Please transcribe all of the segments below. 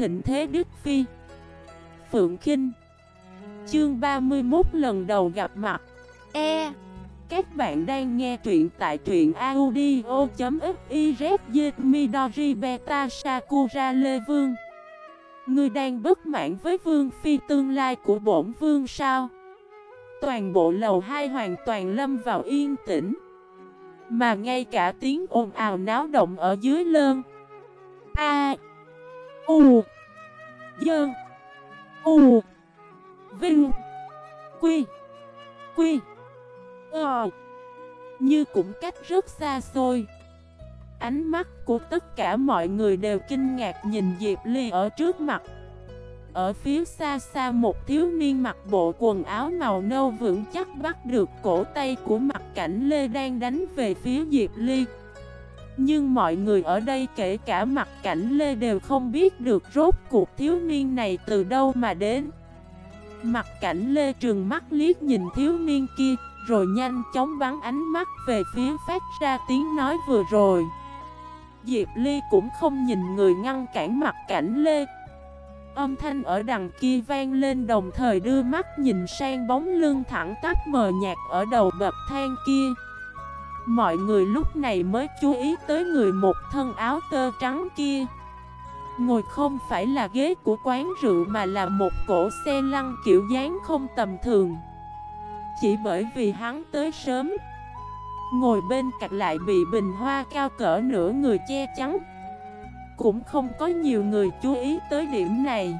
thịnh thế Đức Phi. Phượng Kinh. Chương 31 lần đầu gặp mặt. E. Các bạn đang nghe truyện tại truyện audio.xyz Midori Beta Sakura Lê Vương. Ngươi đang bất mãn với Vương Phi tương lai của bổn Vương sao? Toàn bộ lầu hai hoàn toàn lâm vào yên tĩnh. Mà ngay cả tiếng ồn ào náo động ở dưới lơn. A U Dơn U, Vinh, Quy Quy Ờ. Như cũng cách rất xa xôi. Ánh mắt của tất cả mọi người đều kinh ngạc nhìn Diệp Ly ở trước mặt. Ở phía xa xa một thiếu niên mặc bộ quần áo màu nâu vững chắc bắt được cổ tay của mặt cảnh Lê đang đánh về phía Diệp Ly. Nhưng mọi người ở đây kể cả mặt cảnh Lê đều không biết được rốt cuộc thiếu niên này từ đâu mà đến. Mặt cảnh Lê trừng mắt liếc nhìn thiếu niên kia, Rồi nhanh chóng bắn ánh mắt về phía phát ra tiếng nói vừa rồi. Diệp Ly cũng không nhìn người ngăn cản mặt cảnh Lê. Âm thanh ở đằng kia vang lên đồng thời đưa mắt nhìn sang bóng lưng thẳng tắp mờ nhạt ở đầu bậc thang kia. Mọi người lúc này mới chú ý tới người một thân áo tơ trắng kia. Ngồi không phải là ghế của quán rượu mà là một cổ xe lăn kiểu dáng không tầm thường. Chỉ bởi vì hắn tới sớm. Ngồi bên cạnh lại bị bình hoa cao cỡ nửa người che chắn. Cũng không có nhiều người chú ý tới điểm này.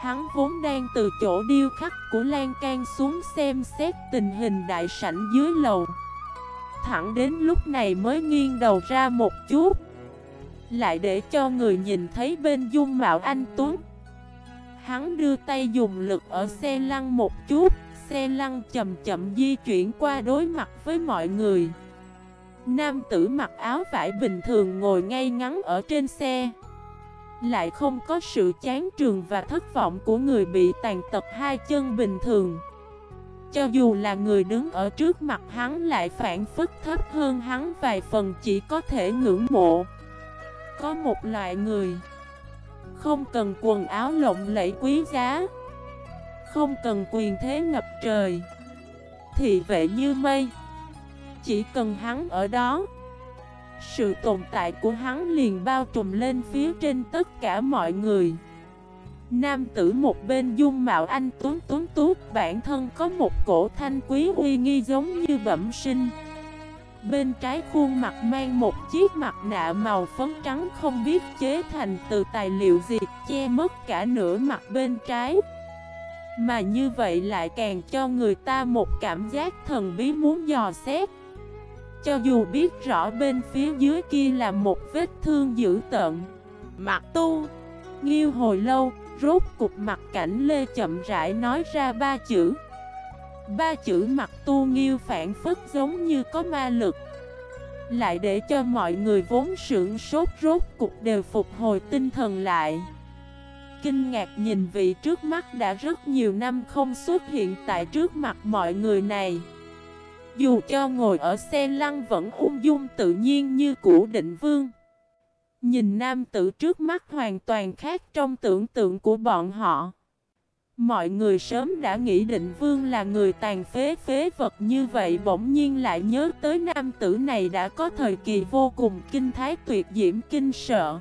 Hắn vốn đang từ chỗ điêu khắc của Lan Can xuống xem xét tình hình đại sảnh dưới lầu. Thẳng đến lúc này mới nghiêng đầu ra một chút. Lại để cho người nhìn thấy bên dung mạo anh Tuấn. Hắn đưa tay dùng lực ở xe lăn một chút, Xe lăn chậm chậm di chuyển qua đối mặt với mọi người. Nam tử mặc áo vải bình thường ngồi ngay ngắn ở trên xe. Lại không có sự chán trường và thất vọng của người bị tàn tật hai chân bình thường. Cho dù là người đứng ở trước mặt hắn lại phản phức thấp hơn hắn vài phần chỉ có thể ngưỡng mộ. Có một loại người Không cần quần áo lộng lẫy quý giá, không cần quyền thế ngập trời Thị vệ như mây. Chỉ cần hắn ở đó, Sự tồn tại của hắn liền bao trùm lên phía trên tất cả mọi người. Nam tử một bên dung mạo anh tuấn tuấn tút Bản thân có một cổ thanh quý uy nghi giống như bẩm sinh. Bên trái khuôn mặt mang một chiếc mặt nạ màu phấn trắng không biết chế thành từ tài liệu gì, Che mất cả nửa mặt bên trái. Mà như vậy lại càng cho người ta một cảm giác thần bí muốn dò xét. Cho dù biết rõ bên phía dưới kia là một vết thương dữ tợn. Mặt tu, Nghiêu hồi lâu Rốt cục mặt cảnh Lê chậm rãi nói ra ba chữ. Ba chữ mặt tu nghiêu phản phất giống như có ma lực. Lại để cho mọi người vốn sưởng sốt rốt cục đều phục hồi tinh thần lại. Kinh ngạc nhìn vị trước mắt đã rất nhiều năm không xuất hiện tại trước mặt mọi người này. Dù cho ngồi ở xe lăn vẫn ung dung tự nhiên như cũ định vương. Nhìn nam tử trước mắt hoàn toàn khác trong tưởng tượng của bọn họ. Mọi người sớm đã nghĩ định vương là người tàn phế phế vật như vậy Bỗng nhiên lại nhớ tới nam tử này đã có thời kỳ vô cùng kinh thái tuyệt diễm kinh sợ.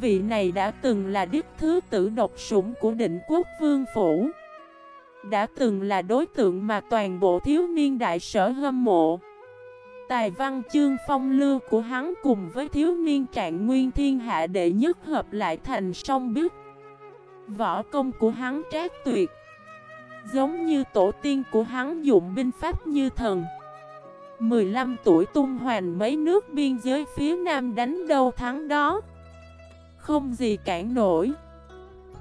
Vị này đã từng là đích thứ tử độc sủng của định quốc vương phủ. Đã từng là đối tượng mà toàn bộ thiếu niên đại sở hâm mộ. Tài văn chương phong lưu của hắn cùng với thiếu niên trạng nguyên thiên hạ đệ nhất hợp lại thành song biết Võ công của hắn trác tuyệt, Giống như tổ tiên của hắn dụng binh pháp như thần. 15 tuổi tung hoành mấy nước biên giới phía nam đánh đâu thắng đó. Không gì cản nổi.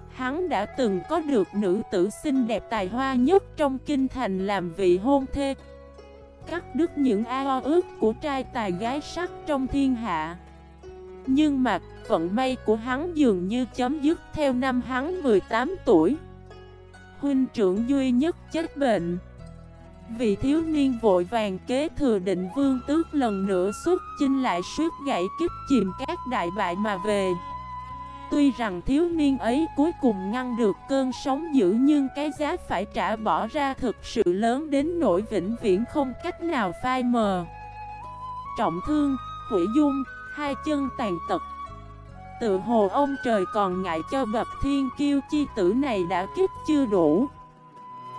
Hắn đã từng có được nữ tử xinh đẹp tài hoa nhất trong kinh thành làm vị hôn thê. Cắt đứt những ao ước của trai tài gái sắc trong thiên hạ. Nhưng mà, vận may của hắn dường như chấm dứt theo năm hắn 18 tuổi. Huynh trưởng duy nhất chết bệnh. Vị thiếu niên vội vàng kế thừa định vương tước lần nữa xuất chinh lại suốt gãy kích chìm các đại bại mà về. Tuy rằng thiếu niên ấy cuối cùng ngăn được cơn sóng dữ nhưng cái giá phải trả bỏ ra thực sự lớn đến nỗi vĩnh viễn không cách nào phai mờ. Trọng thương, hủy dung, hai chân tàn tật. Tự hồ ông trời còn ngại cho bậc thiên kiêu chi tử này đã kiếp chưa đủ.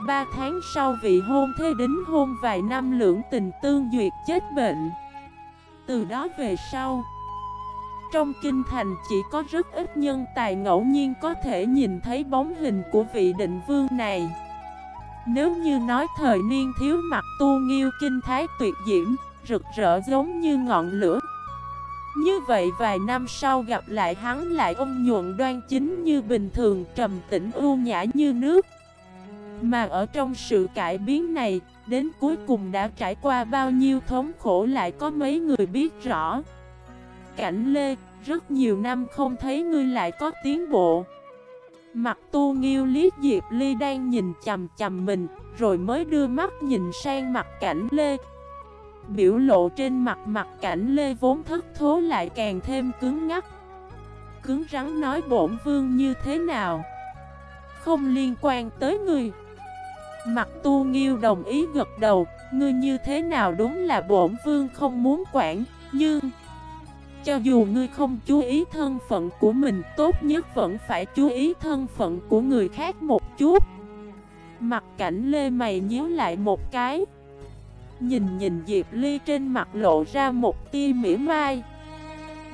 Ba tháng sau vị hôn thế đính hôn vài năm lưỡng tình tương duyệt chết bệnh. Từ đó về sau trong kinh thành chỉ có rất ít nhân tài ngẫu nhiên có thể nhìn thấy bóng hình của vị định vương này. Nếu như nói thời niên thiếu mặt tu nghiêu kinh thái tuyệt diễm, rực rỡ giống như ngọn lửa. Như vậy vài năm sau gặp lại hắn lại ông nhuận đoan chính như bình thường trầm tĩnh ưu nhã như nước. Mà ở trong sự cải biến này, đến cuối cùng đã trải qua bao nhiêu thống khổ lại có mấy người biết rõ. Cảnh Lê, rất nhiều năm không thấy ngươi lại có tiến bộ. Mặt tu nghiêu liếc Diệp Ly đang nhìn chầm chầm mình Rồi mới đưa mắt nhìn sang mặt cảnh Lê. Biểu lộ trên mặt mặt cảnh Lê vốn thất thố lại càng thêm cứng ngắt Cứng rắn nói bổn vương như thế nào? Không liên quan tới ngươi. Mặt tu nghiêu đồng ý gật đầu Ngươi như thế nào đúng là bổn vương không muốn quản Nhưng cho dù ngươi không chú ý thân phận của mình, Tốt nhất vẫn phải chú ý thân phận của người khác một chút. Mặt cảnh lê mày nhíu lại một cái. Nhìn nhìn Diệp Ly trên mặt lộ ra một tia mỉa mai.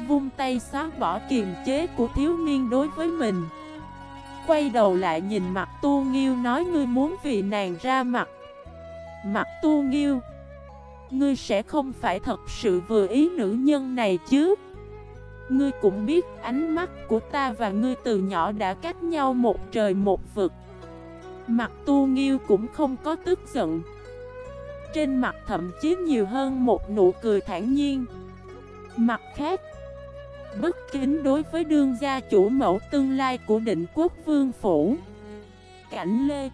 Vung tay xóa bỏ kiềm chế của thiếu niên đối với mình. Quay đầu lại nhìn mặt tu nghiêu nói ngươi muốn vì nàng ra mặt. Mặt tu nghiêu Ngươi sẽ không phải thật sự vừa ý nữ nhân này chứ. Ngươi cũng biết ánh mắt của ta và ngươi từ nhỏ đã cách nhau một trời một vực. Mặt tu nghiêu cũng không có tức giận. Trên mặt thậm chí nhiều hơn một nụ cười thản nhiên. Mặt khác, Bất kính đối với đương gia chủ mẫu tương lai của định quốc vương phủ. Cảnh Lê,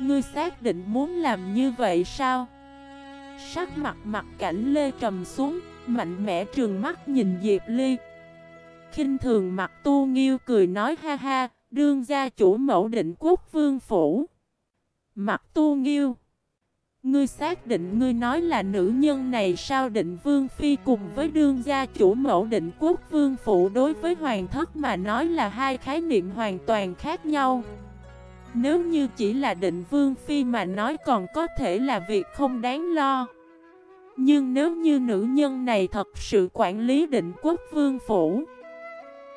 Ngươi xác định muốn làm như vậy sao? Sắc mặt mặt cảnh Lê trầm xuống, Mạnh mẽ trường mắt nhìn Diệp Ly. Khinh thường mặt tu nghiêu cười nói, ha ha, Đương gia chủ mẫu định quốc vương phủ. Mặt tu nghiêu, Ngươi xác định ngươi nói là nữ nhân này sao định vương phi cùng với đương gia chủ mẫu định quốc vương phụ đối với hoàng thất mà nói là hai khái niệm hoàn toàn khác nhau? Nếu như chỉ là định vương phi mà nói còn có thể là việc không đáng lo. Nhưng nếu như nữ nhân này thật sự quản lý định quốc vương phủ,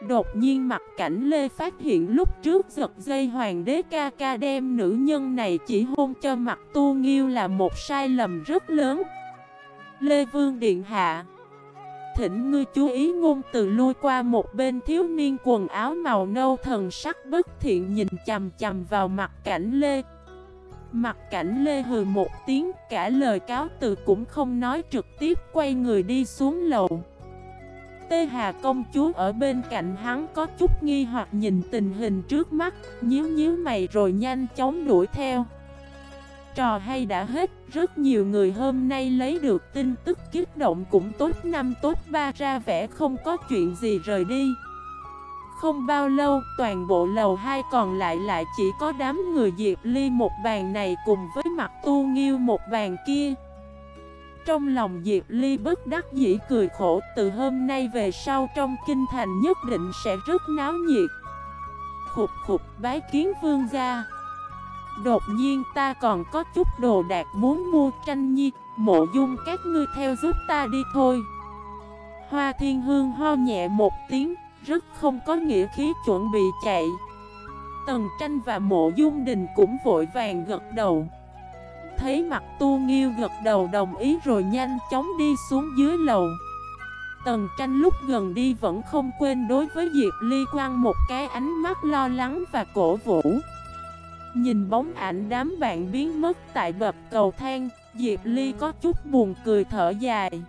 Đột nhiên mặt cảnh Lê phát hiện lúc trước giật dây hoàng đế ca ca đem nữ nhân này chỉ hôn cho mặt tu nghiêu là một sai lầm rất lớn. Lê Vương Điện Hạ Thỉnh ngươi chú ý ngôn từ lui qua một bên thiếu niên quần áo màu nâu thần sắc bất thiện nhìn chầm chầm vào mặt cảnh Lê Mặt cảnh Lê hừ một tiếng cả lời cáo từ cũng không nói trực tiếp quay người đi xuống lầu Tê Hà công chúa ở bên cạnh hắn có chút nghi hoặc nhìn tình hình trước mắt, nhíu nhíu mày rồi nhanh chóng đuổi theo. Trò hay đã hết, rất nhiều người hôm nay lấy được tin tức kích động cũng tốt năm tốt ba ra vẻ không có chuyện gì rời đi. Không bao lâu, toàn bộ lầu hai còn lại lại chỉ có đám người Diệp Ly một bàn này cùng với mặt tu nghiêu một bàn kia. Trong lòng Diệp Ly bất đắc dĩ cười khổ Từ hôm nay về sau trong kinh thành nhất định sẽ rất náo nhiệt Khục khục bái kiến vương gia Đột nhiên ta còn có chút đồ đạc muốn mua tranh nhi, Mộ dung các ngươi theo giúp ta đi thôi. Hoa thiên hương ho nhẹ một tiếng, Rất không có nghĩa khí chuẩn bị chạy. Tần tranh và mộ dung đình cũng vội vàng gật đầu. Thấy mặt tu nghiêu gật đầu đồng ý rồi nhanh chóng đi xuống dưới lầu. Tần tranh lúc gần đi vẫn không quên đối với Diệp Ly Quang một cái ánh mắt lo lắng và cổ vũ. Nhìn bóng ảnh đám bạn biến mất tại bập cầu thang, Diệp Ly có chút buồn cười thở dài.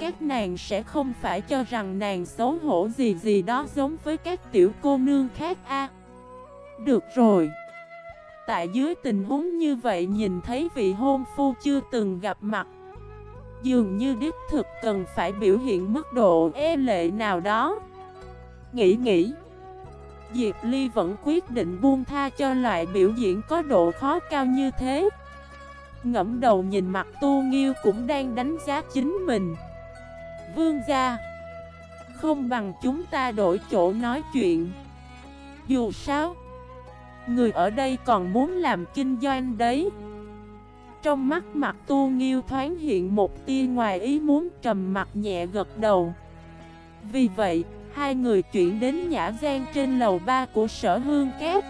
Các nàng sẽ không phải cho rằng nàng xấu hổ gì gì đó giống với các tiểu cô nương khác a. Được rồi. Tại dưới tình huống như vậy nhìn thấy vị hôn phu chưa từng gặp mặt, Dường như đích thực cần phải biểu hiện mức độ e lệ nào đó. Nghĩ nghĩ Diệp Ly vẫn quyết định buông tha cho loại biểu diễn có độ khó cao như thế. Ngẫm đầu nhìn mặt tu nghiêu cũng đang đánh giá chính mình. Vương gia Không bằng chúng ta đổi chỗ nói chuyện. Dù sao Người ở đây còn muốn làm kinh doanh đấy. Trong mắt mặt tu nghiêu thoáng hiện một tia ngoài ý muốn trầm mặt nhẹ gật đầu. Vì vậy, hai người chuyển đến nhã gian trên lầu ba của sở hương kép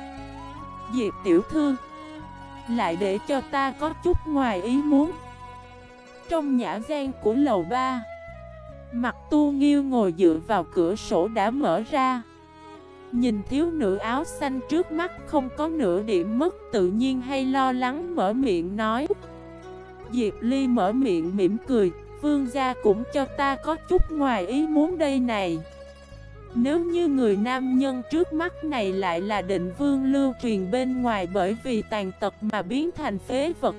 Diệp tiểu thư, Lại để cho ta có chút ngoài ý muốn. Trong nhã gian của lầu ba Mặt tu nghiêu ngồi dựa vào cửa sổ đã mở ra. Nhìn thiếu nữ áo xanh trước mắt không có nửa điểm mất, tự nhiên hay lo lắng mở miệng nói. Diệp Ly mở miệng mỉm cười, Vương gia cũng cho ta có chút ngoài ý muốn đây này. Nếu như người nam nhân trước mắt này lại là định vương lưu truyền bên ngoài bởi vì tàn tật mà biến thành phế vật,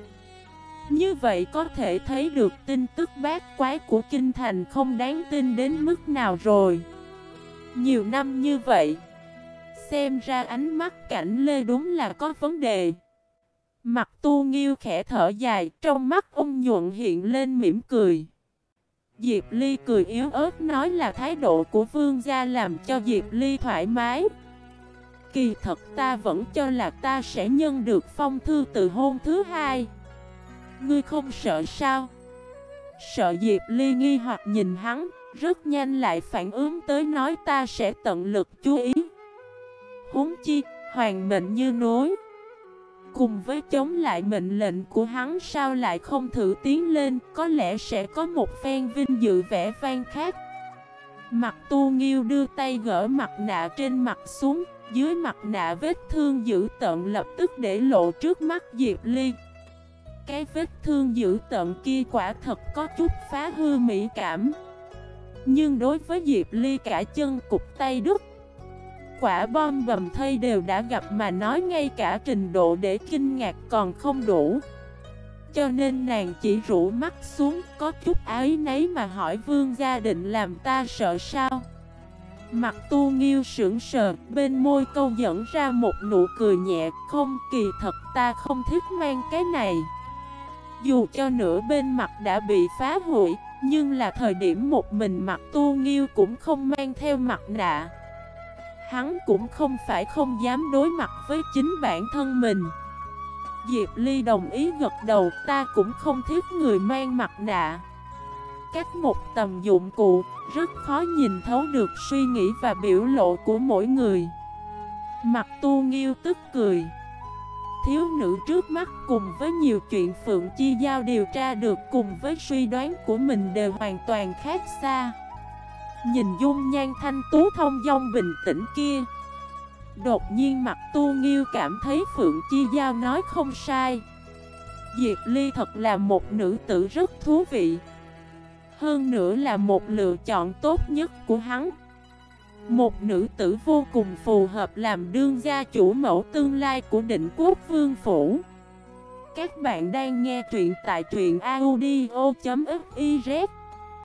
Như vậy có thể thấy được tin tức bát quái của kinh thành không đáng tin đến mức nào rồi. Nhiều năm như vậy, Xem ra ánh mắt cảnh lê đúng là có vấn đề. Mặt tu nghiêu khẽ thở dài, Trong mắt ông nhuận hiện lên mỉm cười. Diệp Ly cười yếu ớt nói là thái độ của vương gia làm cho Diệp Ly thoải mái Kỳ thật ta vẫn cho là ta sẽ nhân được phong thư từ hôn thứ hai Ngươi không sợ sao? Sợ Diệp Ly nghi hoặc nhìn hắn Rất nhanh lại phản ứng tới nói ta sẽ tận lực chú ý huống chi, hoàng mệnh như núi. Cùng với chống lại mệnh lệnh của hắn sao lại không thử tiến lên, có lẽ sẽ có một phen vinh dự vẻ vang khác. Mặt tu nghiêu đưa tay gỡ mặt nạ trên mặt xuống, dưới mặt nạ vết thương dữ tận lập tức để lộ trước mắt Diệp Ly. Cái vết thương dữ tận kia quả thật có chút phá hư mỹ cảm. Nhưng đối với Diệp Ly cả chân cục tay đứt quả bom bầm thây đều đã gặp mà nói ngay cả trình độ để kinh ngạc còn không đủ. Cho nên nàng chỉ rủ mắt xuống, có chút ái nấy mà hỏi vương gia định làm ta sợ sao? Mặt tu nghiêu sững sờ, bên môi câu dẫn ra một nụ cười nhẹ, Không kỳ thật ta không thích mang cái này. Dù cho nửa bên mặt đã bị phá hủy, Nhưng là thời điểm một mình mặt tu nghiêu cũng không mang theo mặt nạ. Hắn cũng không phải không dám đối mặt với chính bản thân mình. Diệp Ly đồng ý gật đầu, ta cũng không thích người mang mặt nạ. Cách một tầm dụng cụ, rất khó nhìn thấu được suy nghĩ và biểu lộ của mỗi người. Mặt tu nghiêu tức cười. Thiếu nữ trước mắt cùng với nhiều chuyện Phượng Chi Giao điều tra được cùng với suy đoán của mình đều hoàn toàn khác xa. Nhìn dung nhan thanh tú thông dong bình tĩnh kia. Đột nhiên mặt tu nghiêu cảm thấy Phượng Chi Giao nói không sai. Diệp Ly thật là một nữ tử rất thú vị. Hơn nữa là một lựa chọn tốt nhất của hắn. Một nữ tử vô cùng phù hợp làm đương gia chủ mẫu tương lai của định quốc vương phủ. Các bạn đang nghe truyện tại truyện audio.fif